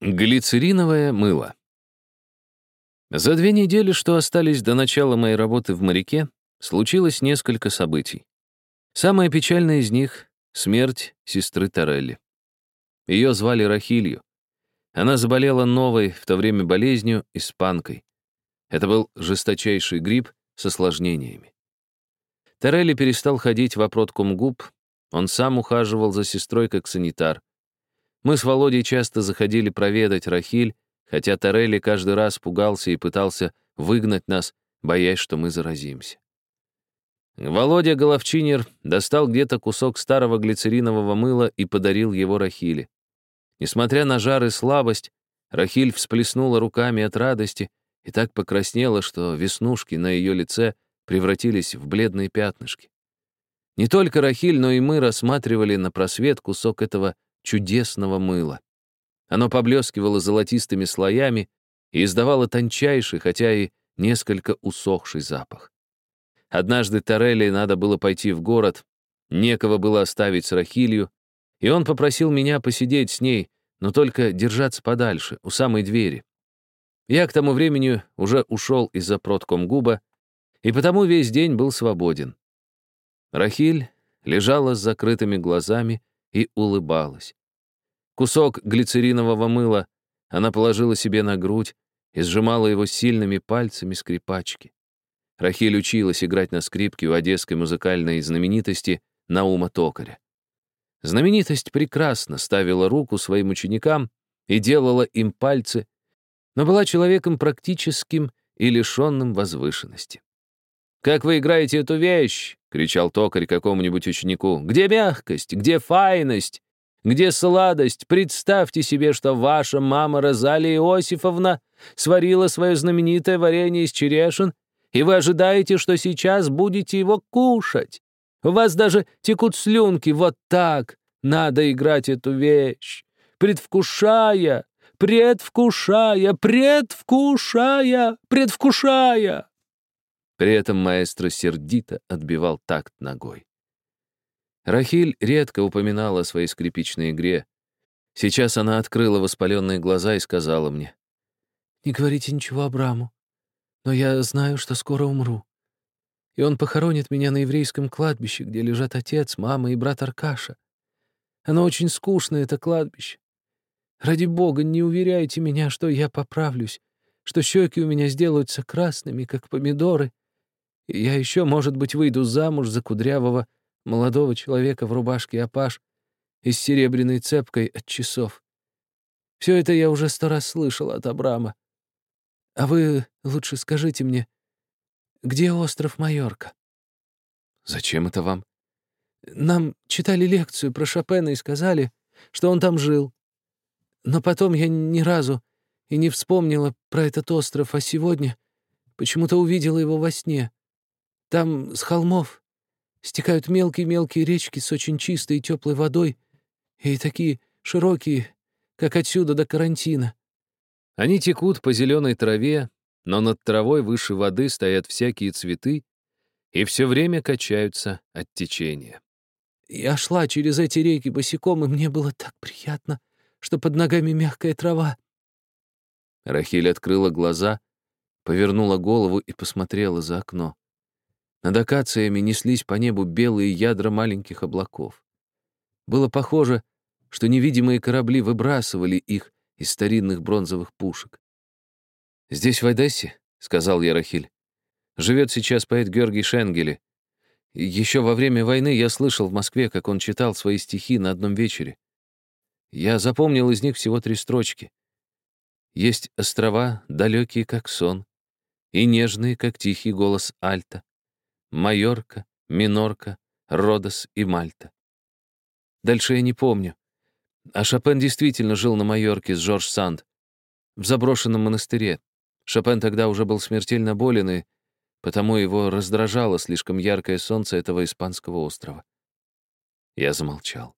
Глицериновое мыло. За две недели, что остались до начала моей работы в моряке, случилось несколько событий. Самое печальное из них — смерть сестры Торелли. Ее звали Рахилью. Она заболела новой в то время болезнью — испанкой. Это был жесточайший грипп с осложнениями. Торелли перестал ходить в опротком губ, он сам ухаживал за сестрой как санитар. Мы с Володей часто заходили проведать Рахиль, хотя Торелли каждый раз пугался и пытался выгнать нас, боясь, что мы заразимся. Володя Головчинер достал где-то кусок старого глицеринового мыла и подарил его Рахиле. Несмотря на жар и слабость, Рахиль всплеснула руками от радости и так покраснела, что веснушки на ее лице превратились в бледные пятнышки. Не только Рахиль, но и мы рассматривали на просвет кусок этого чудесного мыла. Оно поблескивало золотистыми слоями и издавало тончайший, хотя и несколько усохший запах. Однажды Торелли надо было пойти в город, некого было оставить с Рахилью, и он попросил меня посидеть с ней, но только держаться подальше, у самой двери. Я к тому времени уже ушел из-за проткомгуба, и потому весь день был свободен. Рахиль лежала с закрытыми глазами и улыбалась. Кусок глицеринового мыла она положила себе на грудь и сжимала его сильными пальцами скрипачки. Рахиль училась играть на скрипке у одесской музыкальной знаменитости Наума Токаря. Знаменитость прекрасно ставила руку своим ученикам и делала им пальцы, но была человеком практическим и лишенным возвышенности. «Как вы играете эту вещь?» — кричал токарь какому-нибудь ученику. «Где мягкость? Где файность? Где сладость? Представьте себе, что ваша мама Розалия Иосифовна сварила свое знаменитое варенье из черешин, и вы ожидаете, что сейчас будете его кушать. У вас даже текут слюнки. Вот так надо играть эту вещь, предвкушая, предвкушая, предвкушая, предвкушая. При этом маэстро сердито отбивал такт ногой. Рахиль редко упоминала о своей скрипичной игре. Сейчас она открыла воспаленные глаза и сказала мне. «Не говорите ничего Абраму, но я знаю, что скоро умру. И он похоронит меня на еврейском кладбище, где лежат отец, мама и брат Аркаша. Оно очень скучное, это кладбище. Ради бога, не уверяйте меня, что я поправлюсь, что щеки у меня сделаются красными, как помидоры, я еще, может быть, выйду замуж за кудрявого молодого человека в рубашке апаш и с серебряной цепкой от часов. Все это я уже сто раз слышал от Абрама. А вы лучше скажите мне, где остров Майорка? Зачем это вам? Нам читали лекцию про Шопена и сказали, что он там жил. Но потом я ни разу и не вспомнила про этот остров, а сегодня почему-то увидела его во сне. Там с холмов стекают мелкие-мелкие речки с очень чистой и теплой водой, и такие широкие, как отсюда до карантина. Они текут по зеленой траве, но над травой выше воды стоят всякие цветы и все время качаются от течения. Я шла через эти реки босиком, и мне было так приятно, что под ногами мягкая трава. Рахиль открыла глаза, повернула голову и посмотрела за окно. Над акациями неслись по небу белые ядра маленьких облаков. Было похоже, что невидимые корабли выбрасывали их из старинных бронзовых пушек. «Здесь, в Одессе», — сказал я Рахиль, — «живет сейчас поэт Георгий Шенгели. Еще во время войны я слышал в Москве, как он читал свои стихи на одном вечере. Я запомнил из них всего три строчки. Есть острова, далекие, как сон, и нежные, как тихий голос Альта. Майорка, Минорка, Родос и Мальта. Дальше я не помню. А Шопен действительно жил на Майорке с Жорж Санд, в заброшенном монастыре. Шопен тогда уже был смертельно болен, и потому его раздражало слишком яркое солнце этого испанского острова. Я замолчал.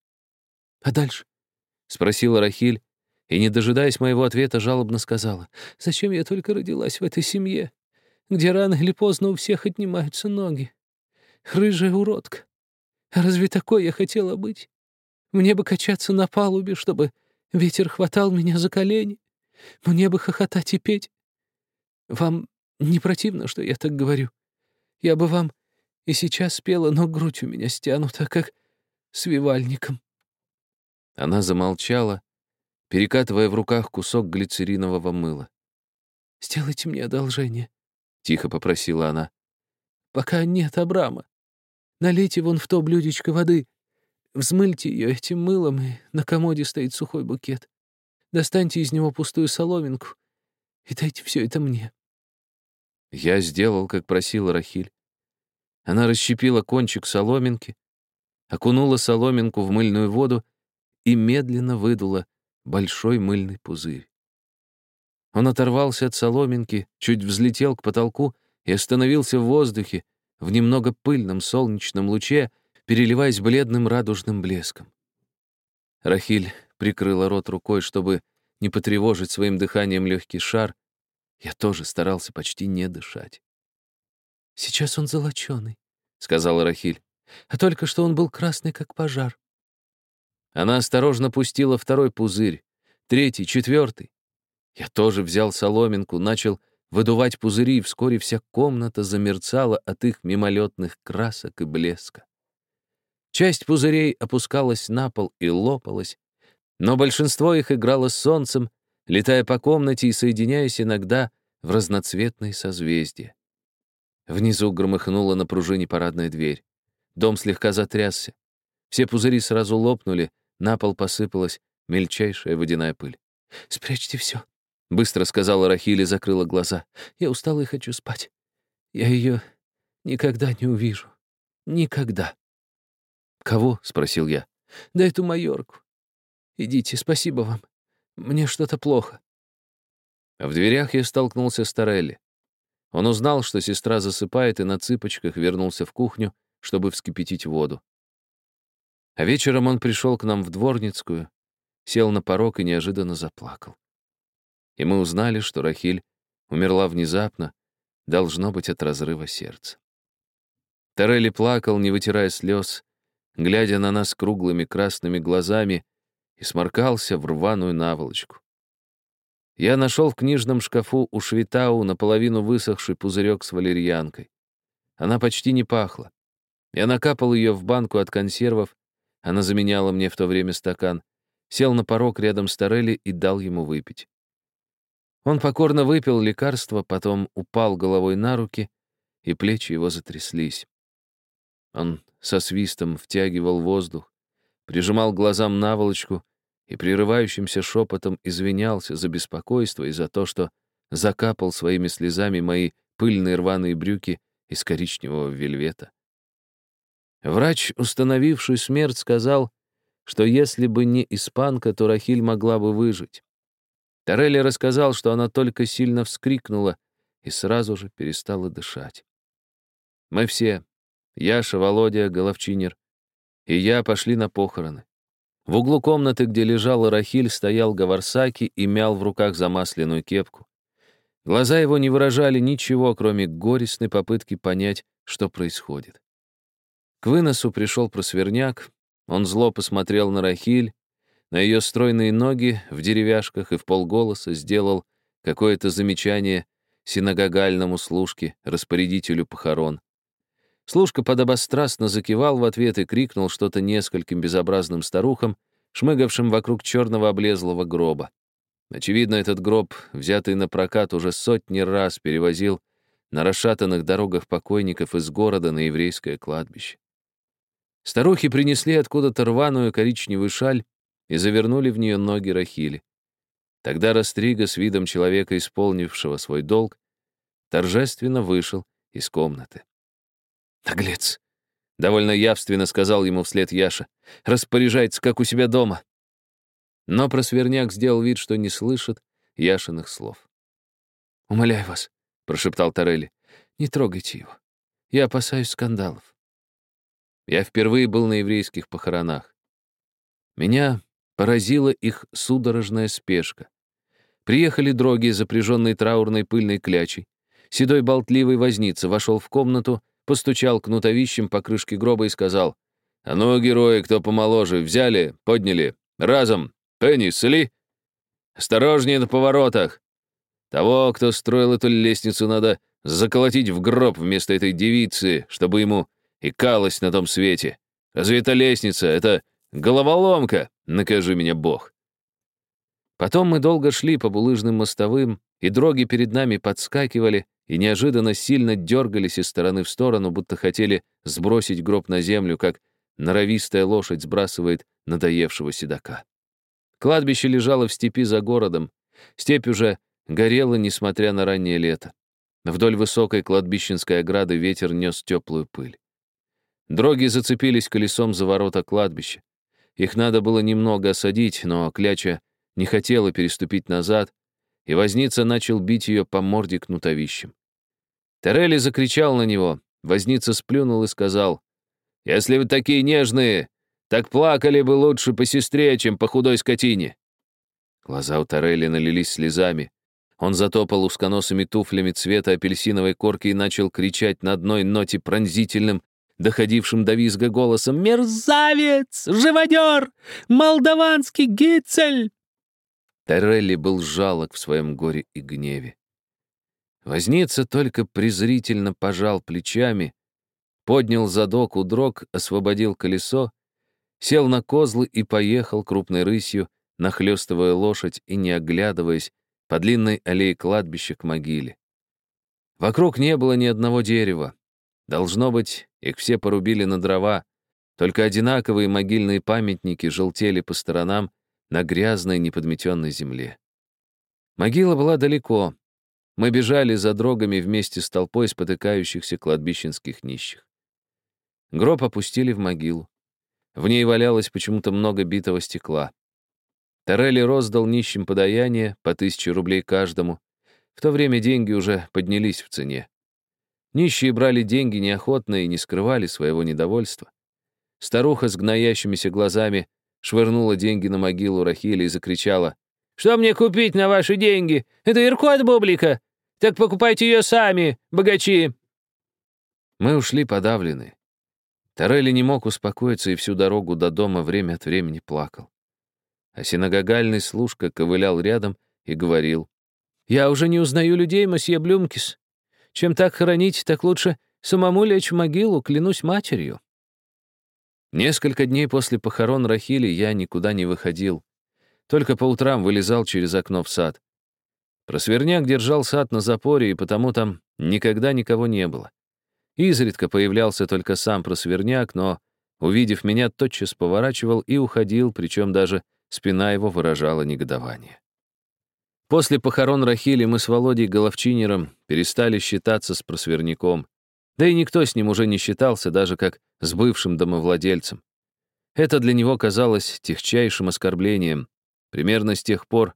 «А дальше?» — спросила Рахиль, и, не дожидаясь моего ответа, жалобно сказала, «Зачем я только родилась в этой семье? Где рано или поздно у всех отнимаются ноги. Рыжая уродка. Разве такой я хотела быть? Мне бы качаться на палубе, чтобы Ветер хватал меня за колени. Мне бы хохотать и петь. Вам не противно, что я так говорю? Я бы вам и сейчас спела, но грудь у меня стянута, как свивальником». Она замолчала, перекатывая в руках кусок глицеринового мыла. «Сделайте мне одолжение», — тихо попросила она. «Пока нет Абрама. Налейте вон в то блюдечко воды, взмыльте ее этим мылом, и на комоде стоит сухой букет. Достаньте из него пустую соломинку и дайте все это мне». Я сделал, как просила Рахиль. Она расщепила кончик соломинки, окунула соломинку в мыльную воду и медленно выдула большой мыльный пузырь. Он оторвался от соломинки, чуть взлетел к потолку и остановился в воздухе, в немного пыльном солнечном луче, переливаясь бледным радужным блеском. Рахиль прикрыла рот рукой, чтобы не потревожить своим дыханием легкий шар. Я тоже старался почти не дышать. «Сейчас он золоченый», — сказала Рахиль. «А только что он был красный, как пожар». Она осторожно пустила второй пузырь, третий, четвертый. Я тоже взял соломинку, начал выдувать пузыри, и вскоре вся комната замерцала от их мимолетных красок и блеска. Часть пузырей опускалась на пол и лопалась, но большинство их играло с солнцем, летая по комнате и соединяясь иногда в разноцветные созвездия. Внизу громыхнула на пружине парадная дверь. Дом слегка затрясся. Все пузыри сразу лопнули, на пол посыпалась мельчайшая водяная пыль. «Спрячьте все», — быстро сказала Рахиль и закрыла глаза. «Я устала и хочу спать. Я ее никогда не увижу. Никогда». «Кого?» — спросил я. «Да эту майорку. Идите, спасибо вам. Мне что-то плохо». В дверях я столкнулся с Торелли. Он узнал, что сестра засыпает, и на цыпочках вернулся в кухню, чтобы вскипятить воду. А вечером он пришел к нам в дворницкую, сел на порог и неожиданно заплакал и мы узнали, что Рахиль умерла внезапно, должно быть от разрыва сердца. Торелли плакал, не вытирая слез, глядя на нас круглыми красными глазами, и сморкался в рваную наволочку. Я нашел в книжном шкафу у Швитау наполовину высохший пузырек с валерьянкой. Она почти не пахла. Я накапал ее в банку от консервов, она заменяла мне в то время стакан, сел на порог рядом с Торелли и дал ему выпить. Он покорно выпил лекарство, потом упал головой на руки, и плечи его затряслись. Он со свистом втягивал воздух, прижимал глазам наволочку и прерывающимся шепотом извинялся за беспокойство и за то, что закапал своими слезами мои пыльные рваные брюки из коричневого вельвета. Врач, установивший смерть, сказал, что если бы не испанка, то Рахиль могла бы выжить. Торелли рассказал, что она только сильно вскрикнула и сразу же перестала дышать. Мы все, Яша, Володя, Головчинер, и я пошли на похороны. В углу комнаты, где лежала Рахиль, стоял Гаварсаки и мял в руках замасленную кепку. Глаза его не выражали ничего, кроме горестной попытки понять, что происходит. К выносу пришел просверняк, он зло посмотрел на Рахиль, на ее стройные ноги в деревяшках и в полголоса сделал какое-то замечание синагогальному служке, распорядителю похорон. Служка подобострастно закивал в ответ и крикнул что-то нескольким безобразным старухам, шмыгавшим вокруг черного облезлого гроба. Очевидно, этот гроб, взятый на прокат, уже сотни раз перевозил на расшатанных дорогах покойников из города на еврейское кладбище. Старухи принесли откуда-то рваную коричневую шаль и завернули в нее ноги Рахили. Тогда Растрига с видом человека, исполнившего свой долг, торжественно вышел из комнаты. «Наглец!» — довольно явственно сказал ему вслед Яша. «Распоряжается, как у себя дома». Но просверняк сделал вид, что не слышит Яшиных слов. «Умоляю вас», — прошептал Торелли, — «не трогайте его. Я опасаюсь скандалов». Я впервые был на еврейских похоронах. Меня Поразила их судорожная спешка. Приехали дроги, запряженные траурной пыльной клячей. Седой болтливый возница вошел в комнату, постучал кнутовищем по крышке гроба и сказал, «А ну, герои, кто помоложе, взяли, подняли, разом, Понесли. Осторожнее на поворотах. Того, кто строил эту лестницу, надо заколотить в гроб вместо этой девицы, чтобы ему икалось на том свете. Разве это лестница? Это головоломка. Накажи меня, Бог. Потом мы долго шли по булыжным мостовым, и дроги перед нами подскакивали и неожиданно сильно дергались из стороны в сторону, будто хотели сбросить гроб на землю, как норовистая лошадь сбрасывает надоевшего седока. Кладбище лежало в степи за городом. Степь уже горела, несмотря на раннее лето. Вдоль высокой кладбищенской ограды ветер нес теплую пыль. Дроги зацепились колесом за ворота кладбища. Их надо было немного осадить, но Кляча не хотела переступить назад, и возница начал бить ее по морде кнутовищем. Терелли закричал на него, возница сплюнул и сказал, «Если вы такие нежные, так плакали бы лучше по сестре, чем по худой скотине». Глаза у Торелли налились слезами. Он затопал узконосыми туфлями цвета апельсиновой корки и начал кричать на одной ноте пронзительным, доходившим до визга голосом «Мерзавец! Живодер! Молдаванский гицель!» Терелли был жалок в своем горе и гневе. Возница только презрительно пожал плечами, поднял задок у дрог, освободил колесо, сел на козлы и поехал крупной рысью, нахлёстывая лошадь и не оглядываясь по длинной аллее кладбища к могиле. Вокруг не было ни одного дерева. Должно быть, их все порубили на дрова, только одинаковые могильные памятники желтели по сторонам на грязной неподметенной земле. Могила была далеко. Мы бежали за дрогами вместе с толпой спотыкающихся кладбищенских нищих. Гроб опустили в могилу. В ней валялось почему-то много битого стекла. Торелли роздал нищим подаяние по тысяче рублей каждому. В то время деньги уже поднялись в цене. Нищие брали деньги неохотно и не скрывали своего недовольства. Старуха с гноящимися глазами швырнула деньги на могилу Рахили и закричала. «Что мне купить на ваши деньги? Это Иркот Бублика! Так покупайте ее сами, богачи!» Мы ушли подавлены. Торелли не мог успокоиться и всю дорогу до дома время от времени плакал. А синагогальный служка ковылял рядом и говорил. «Я уже не узнаю людей, мосье Блюмкис. Чем так хоронить, так лучше самому лечь в могилу, клянусь матерью». Несколько дней после похорон Рахили я никуда не выходил. Только по утрам вылезал через окно в сад. Просверняк держал сад на запоре, и потому там никогда никого не было. Изредка появлялся только сам просверняк, но, увидев меня, тотчас поворачивал и уходил, причем даже спина его выражала негодование. После похорон Рахили мы с Володей Головчинером перестали считаться с просверняком. Да и никто с ним уже не считался, даже как с бывшим домовладельцем. Это для него казалось техчайшим оскорблением. Примерно с тех пор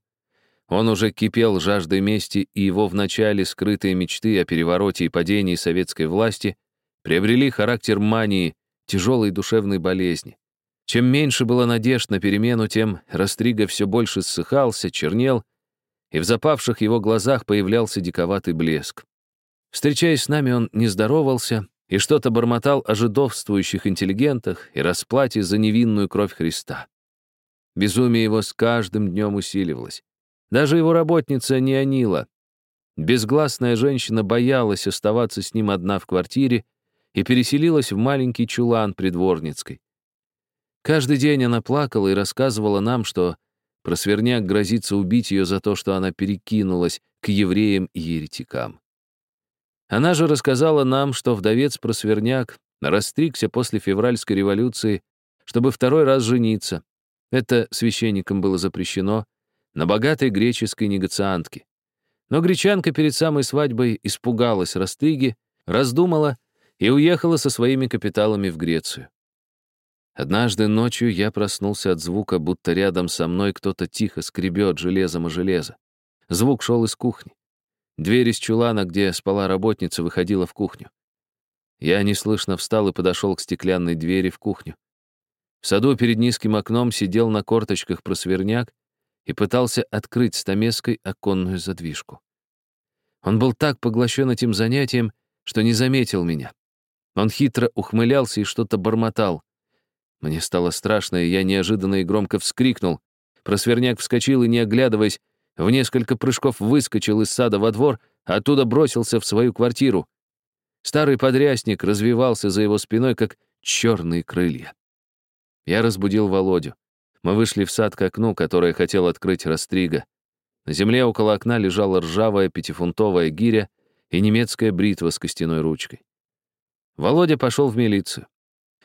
он уже кипел жаждой мести, и его вначале скрытые мечты о перевороте и падении советской власти приобрели характер мании, тяжелой душевной болезни. Чем меньше было надежд на перемену, тем Растрига все больше ссыхался, чернел, и в запавших его глазах появлялся диковатый блеск. Встречаясь с нами, он не здоровался и что-то бормотал о жидовствующих интеллигентах и расплате за невинную кровь Христа. Безумие его с каждым днем усиливалось. Даже его работница Неонила, безгласная женщина, боялась оставаться с ним одна в квартире и переселилась в маленький чулан придворницкой. Каждый день она плакала и рассказывала нам, что просверняк грозится убить ее за то, что она перекинулась к евреям и еретикам. Она же рассказала нам, что вдовец-просверняк растригся после февральской революции, чтобы второй раз жениться. Это священникам было запрещено, на богатой греческой негациантке. Но гречанка перед самой свадьбой испугалась Растыги, раздумала и уехала со своими капиталами в Грецию. Однажды ночью я проснулся от звука, будто рядом со мной кто-то тихо скребет железом о железо. Звук шел из кухни. Дверь из чулана, где спала работница, выходила в кухню. Я неслышно встал и подошел к стеклянной двери в кухню. В саду перед низким окном сидел на корточках просверняк и пытался открыть стамеской оконную задвижку. Он был так поглощен этим занятием, что не заметил меня. Он хитро ухмылялся и что-то бормотал. Мне стало страшно, и я неожиданно и громко вскрикнул. Просверняк вскочил и, не оглядываясь, в несколько прыжков выскочил из сада во двор, оттуда бросился в свою квартиру. Старый подрясник развивался за его спиной, как черные крылья. Я разбудил Володю. Мы вышли в сад к окну, которое хотел открыть Растрига. На земле около окна лежала ржавая пятифунтовая гиря и немецкая бритва с костяной ручкой. Володя пошел в милицию.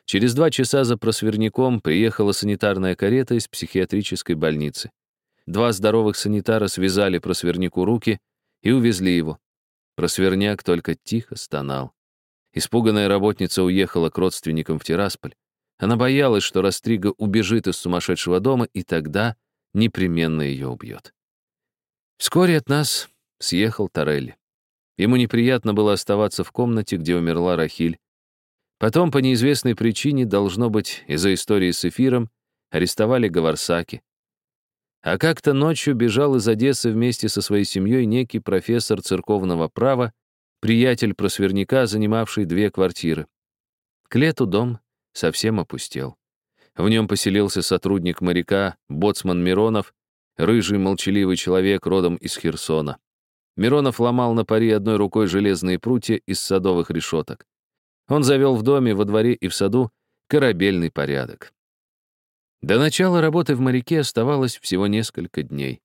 Через два часа за просверняком приехала санитарная карета из психиатрической больницы. Два здоровых санитара связали просверняку руки и увезли его. Просверняк только тихо стонал. Испуганная работница уехала к родственникам в Тирасполь. Она боялась, что Растрига убежит из сумасшедшего дома, и тогда непременно ее убьет. Вскоре от нас съехал Торелли. Ему неприятно было оставаться в комнате, где умерла Рахиль. Потом, по неизвестной причине, должно быть, из-за истории с эфиром, арестовали Гаварсаки. А как-то ночью бежал из Одессы вместе со своей семьей некий профессор церковного права, приятель просверняка, занимавший две квартиры. К лету дом совсем опустел. В нем поселился сотрудник моряка, боцман Миронов, рыжий молчаливый человек родом из Херсона. Миронов ломал на паре одной рукой железные прутья из садовых решеток. Он завел в доме, во дворе и в саду корабельный порядок. До начала работы в моряке оставалось всего несколько дней.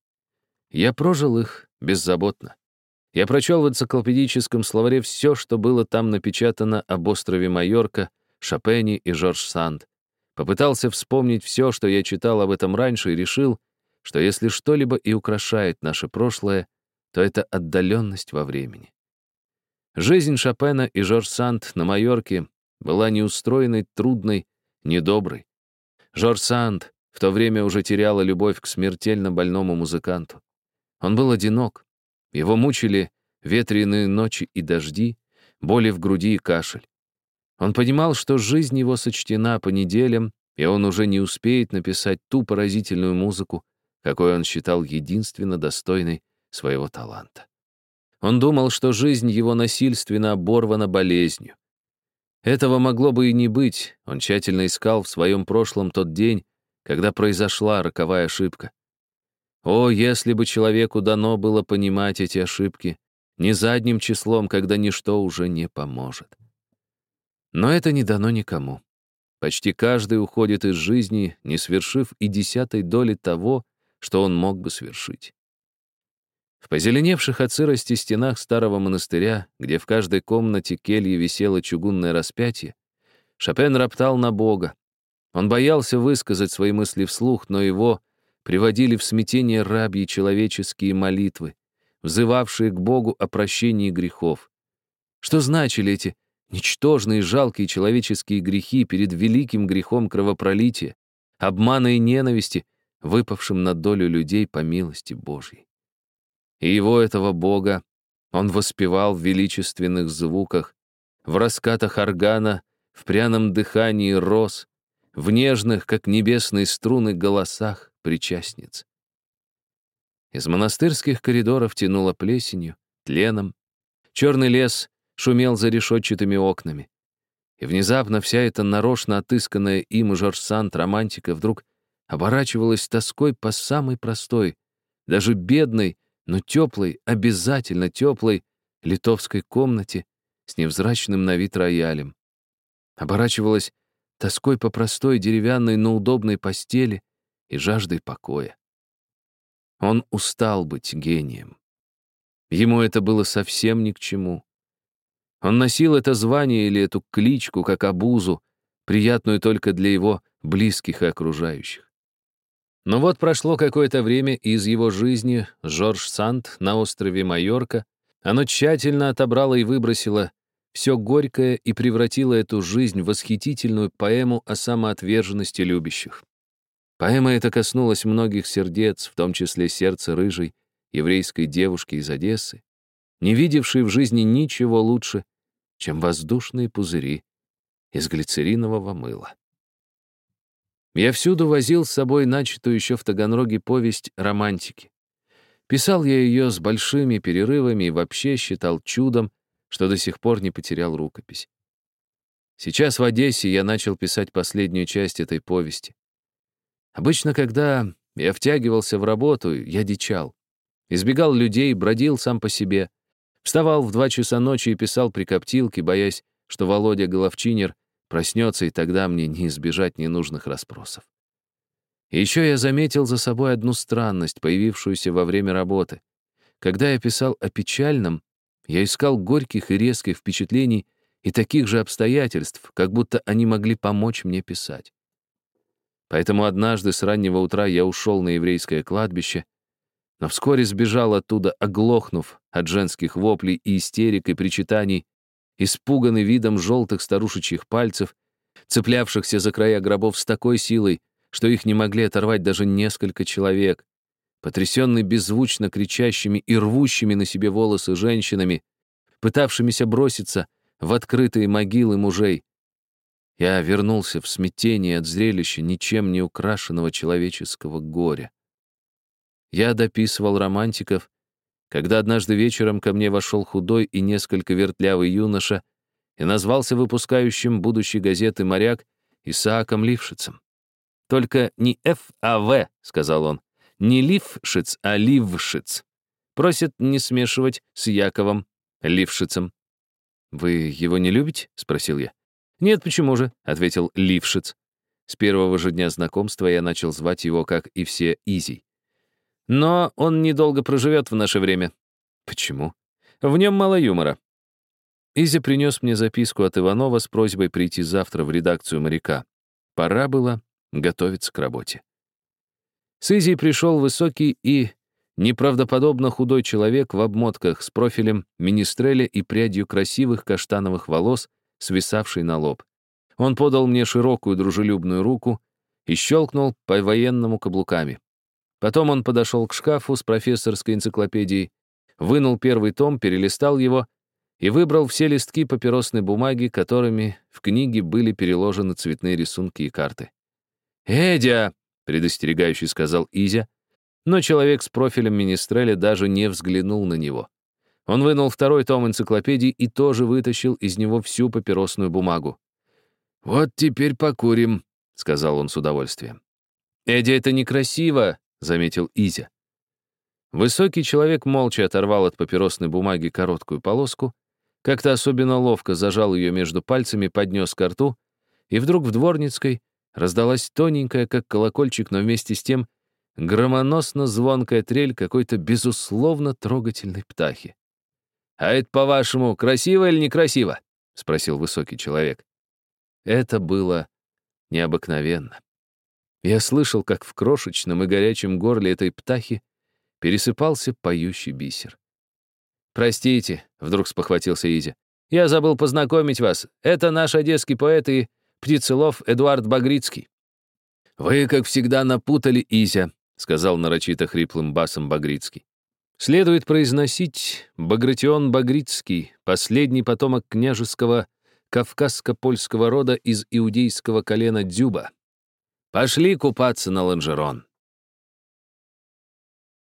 Я прожил их беззаботно. Я прочел в энциклопедическом словаре все, что было там напечатано об острове Майорка, Шопене и Жорж Санд. Попытался вспомнить все, что я читал об этом раньше, и решил, что если что-либо и украшает наше прошлое, то это отдаленность во времени. Жизнь Шопена и Жорж Санд на Майорке была неустроенной, трудной, недоброй. Жорж Санд в то время уже теряла любовь к смертельно больному музыканту. Он был одинок. Его мучили ветреные ночи и дожди, боли в груди и кашель. Он понимал, что жизнь его сочтена по неделям, и он уже не успеет написать ту поразительную музыку, какой он считал единственно достойной своего таланта. Он думал, что жизнь его насильственно оборвана болезнью. Этого могло бы и не быть, он тщательно искал в своем прошлом тот день, когда произошла роковая ошибка. О, если бы человеку дано было понимать эти ошибки, не задним числом, когда ничто уже не поможет. Но это не дано никому. Почти каждый уходит из жизни, не свершив и десятой доли того, что он мог бы свершить. В позеленевших от сырости стенах старого монастыря, где в каждой комнате кельи висело чугунное распятие, Шопен роптал на Бога. Он боялся высказать свои мысли вслух, но его приводили в смятение рабьи человеческие молитвы, взывавшие к Богу о прощении грехов. Что значили эти ничтожные жалкие человеческие грехи перед великим грехом кровопролития, обмана и ненависти, выпавшим на долю людей по милости Божьей? И его, этого Бога, он воспевал в величественных звуках, в раскатах органа, в пряном дыхании роз, в нежных, как небесные струны, голосах причастниц. Из монастырских коридоров тянуло плесенью, тленом. Черный лес шумел за решетчатыми окнами. И внезапно вся эта нарочно отысканная им Жорж Санд романтика вдруг оборачивалась тоской по самой простой, даже бедной, но теплой, обязательно теплой литовской комнате с невзрачным на вид роялем. Оборачивалась тоской по простой деревянной, но удобной постели и жаждой покоя. Он устал быть гением. Ему это было совсем ни к чему. Он носил это звание или эту кличку как обузу, приятную только для его близких и окружающих. Но вот прошло какое-то время, из его жизни Жорж Санд на острове Майорка оно тщательно отобрало и выбросило все горькое и превратило эту жизнь в восхитительную поэму о самоотверженности любящих. Поэма эта коснулась многих сердец, в том числе сердца рыжей еврейской девушки из Одессы, не видевшей в жизни ничего лучше, чем воздушные пузыри из глицеринового мыла. Я всюду возил с собой начатую еще в Таганроге повесть романтики. Писал я ее с большими перерывами и вообще считал чудом, что до сих пор не потерял рукопись. Сейчас в Одессе я начал писать последнюю часть этой повести. Обычно, когда Я втягивался в работу, я дичал. Избегал людей, бродил сам по себе. Вставал в два часа ночи и писал при коптилке, боясь, что Володя Головчинер проснется, и тогда мне не избежать ненужных расспросов. Еще я заметил за собой одну странность, появившуюся во время работы. Когда я писал о печальном, я искал горьких и резких впечатлений и таких же обстоятельств, как будто они могли помочь мне писать. Поэтому однажды с раннего утра я ушел на еврейское кладбище, но вскоре сбежал оттуда, оглохнув от женских воплей и истерик и причитаний, испуганный видом желтых старушечьих пальцев, цеплявшихся за края гробов с такой силой, что их не могли оторвать даже несколько человек, потрясенный беззвучно кричащими и рвущими на себе волосы женщинами, пытавшимися броситься в открытые могилы мужей. Я вернулся в смятение от зрелища ничем не украшенного человеческого горя. Я дописывал романтиков, когда однажды вечером ко мне вошел худой и несколько вертлявый юноша и назвался выпускающим будущей газеты «Моряк» Исааком Лившицем. «Только не Ф, а В», — сказал он, — «не Лившиц, а Лившиц. Просит не смешивать с Яковом Лившицем». «Вы его не любите?» — спросил я. «Нет, почему же?» — ответил Лившиц. С первого же дня знакомства я начал звать его, как и все, Изей. Но он недолго проживет в наше время. Почему? В нем мало юмора. Изя принес мне записку от Иванова с просьбой прийти завтра в редакцию «Моряка». Пора было готовиться к работе. С Изи пришел высокий и неправдоподобно худой человек в обмотках с профилем министреля и прядью красивых каштановых волос, свисавший на лоб. Он подал мне широкую дружелюбную руку и щелкнул по-военному каблуками. Потом он подошел к шкафу с профессорской энциклопедией, вынул первый том, перелистал его и выбрал все листки папиросной бумаги, которыми в книге были переложены цветные рисунки и карты. «Эдя!» — предостерегающий сказал Изя, но человек с профилем Министреля даже не взглянул на него. Он вынул второй том энциклопедии и тоже вытащил из него всю папиросную бумагу. «Вот теперь покурим», — сказал он с удовольствием. «Эдя, это некрасиво», заметил Изя. Высокий человек молча оторвал от папиросной бумаги короткую полоску, как-то особенно ловко зажал ее между пальцами, поднес ко рту, и вдруг в Дворницкой раздалась тоненькая, как колокольчик, но вместе с тем громоносно-звонкая трель какой-то безусловно трогательной птахи. «А это, по-вашему, красиво или некрасиво?» — спросил высокий человек. Это было необыкновенно. Я слышал, как в крошечном и горячем горле этой птахи пересыпался поющий бисер. «Простите», — вдруг спохватился Изя. «Я забыл познакомить вас. Это наш одесский поэт и птицелов Эдуард Багрицкий». «Вы, как всегда, напутали Изя», — сказал нарочито хриплым басом Багрицкий. Следует произносить Багратион Багрицкий, последний потомок княжеского кавказско-польского рода из иудейского колена Дзюба, Пошли купаться на лонжерон.